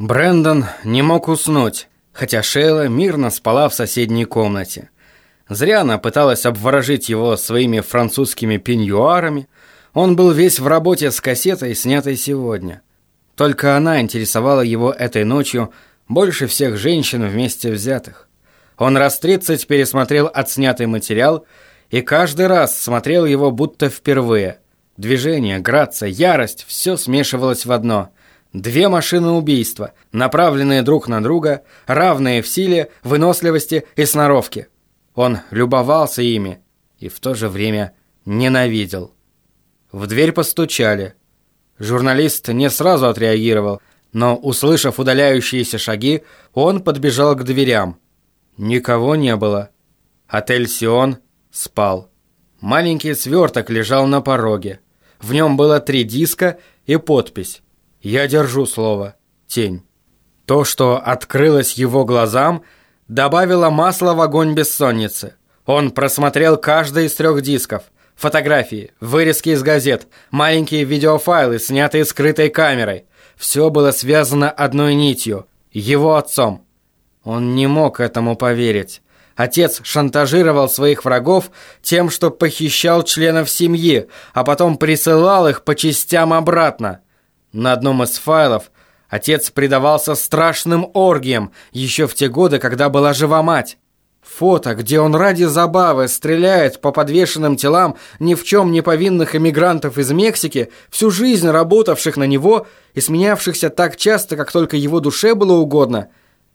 Брендон не мог уснуть, хотя Шейла мирно спала в соседней комнате. Зря она пыталась обворожить его своими французскими пеньюарами. Он был весь в работе с кассетой, снятой сегодня. Только она интересовала его этой ночью больше всех женщин вместе взятых. Он раз тридцать пересмотрел отснятый материал и каждый раз смотрел его будто впервые. Движение, грация, ярость – все смешивалось в одно. Две машины убийства, направленные друг на друга, равные в силе, выносливости и сноровке. Он любовался ими и в то же время ненавидел. В дверь постучали. Журналист не сразу отреагировал, но, услышав удаляющиеся шаги, он подбежал к дверям. Никого не было. Отель «Сион» спал. Маленький сверток лежал на пороге. В нем было три диска и подпись «Я держу слово. Тень». То, что открылось его глазам, добавило масла в огонь бессонницы. Он просмотрел каждый из трех дисков. Фотографии, вырезки из газет, маленькие видеофайлы, снятые скрытой камерой. Все было связано одной нитью – его отцом. Он не мог этому поверить. Отец шантажировал своих врагов тем, что похищал членов семьи, а потом присылал их по частям обратно. На одном из файлов отец предавался страшным оргиям еще в те годы, когда была жива мать. Фото, где он ради забавы стреляет по подвешенным телам ни в чем не повинных эмигрантов из Мексики, всю жизнь работавших на него и сменявшихся так часто, как только его душе было угодно,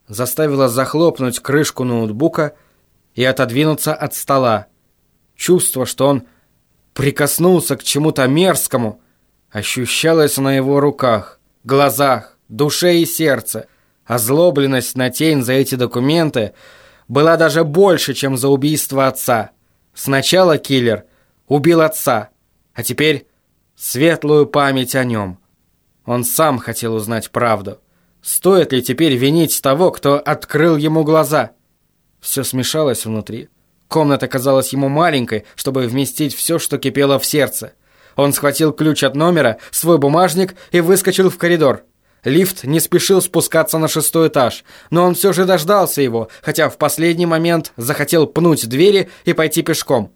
заставило захлопнуть крышку ноутбука – и отодвинуться от стола. Чувство, что он прикоснулся к чему-то мерзкому, ощущалось на его руках, глазах, душе и сердце. Озлобленность на тень за эти документы была даже больше, чем за убийство отца. Сначала киллер убил отца, а теперь светлую память о нем. Он сам хотел узнать правду. Стоит ли теперь винить того, кто открыл ему глаза? Все смешалось внутри. Комната казалась ему маленькой, чтобы вместить все, что кипело в сердце. Он схватил ключ от номера, свой бумажник и выскочил в коридор. Лифт не спешил спускаться на шестой этаж, но он все же дождался его, хотя в последний момент захотел пнуть двери и пойти пешком.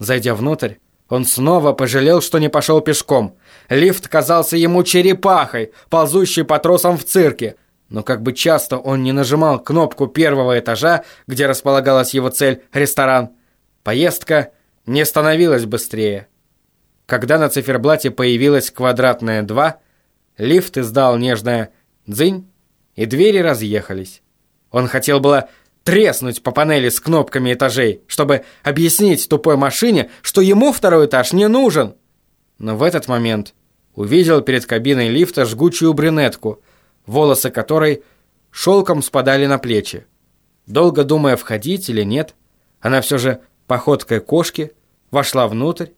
Зайдя внутрь, он снова пожалел, что не пошел пешком. Лифт казался ему черепахой, ползущей по тросам в цирке. Но как бы часто он не нажимал кнопку первого этажа, где располагалась его цель – ресторан, поездка не становилась быстрее. Когда на циферблате появилась квадратная 2, лифт издал нежное «дзынь», и двери разъехались. Он хотел было треснуть по панели с кнопками этажей, чтобы объяснить тупой машине, что ему второй этаж не нужен. Но в этот момент увидел перед кабиной лифта жгучую брюнетку – волосы которой шелком спадали на плечи. Долго думая, входить или нет, она все же походкой кошки вошла внутрь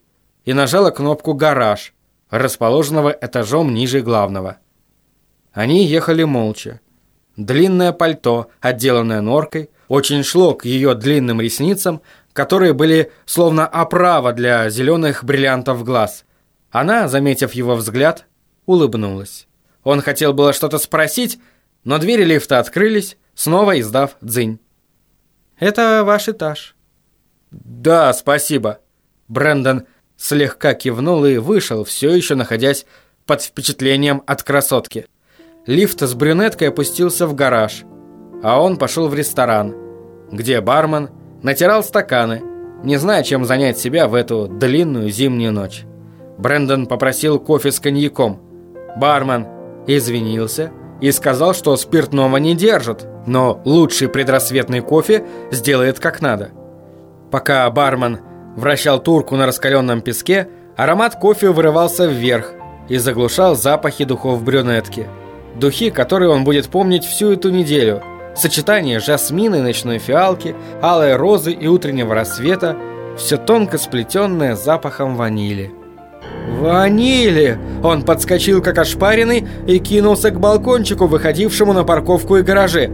и нажала кнопку «Гараж», расположенного этажом ниже главного. Они ехали молча. Длинное пальто, отделанное норкой, очень шло к ее длинным ресницам, которые были словно оправа для зеленых бриллиантов глаз. Она, заметив его взгляд, улыбнулась. Он хотел было что-то спросить, но двери лифта открылись, снова издав дзынь. «Это ваш этаж». «Да, спасибо». Брэндон слегка кивнул и вышел, все еще находясь под впечатлением от красотки. Лифт с брюнеткой опустился в гараж, а он пошел в ресторан, где бармен натирал стаканы, не зная, чем занять себя в эту длинную зимнюю ночь. Брэндон попросил кофе с коньяком. Бармен извинился и сказал, что спиртного не держит, но лучший предрассветный кофе сделает как надо. Пока бармен вращал турку на раскаленном песке, аромат кофе вырывался вверх и заглушал запахи духов брюнетки. Духи, которые он будет помнить всю эту неделю. Сочетание жасмина и ночной фиалки, алой розы и утреннего рассвета, все тонко сплетенное запахом ванили. «Ванили!» Он подскочил как ошпаренный и кинулся к балкончику, выходившему на парковку и гаражи.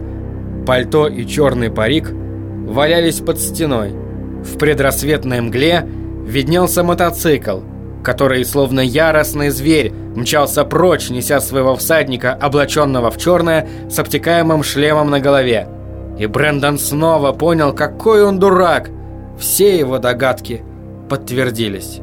Пальто и черный парик валялись под стеной. В предрассветной мгле виднелся мотоцикл. который, словно яростный зверь, мчался прочь, неся своего всадника, облаченного в черное, с обтекаемым шлемом на голове. И Брэндон снова понял, какой он дурак. Все его догадки подтвердились.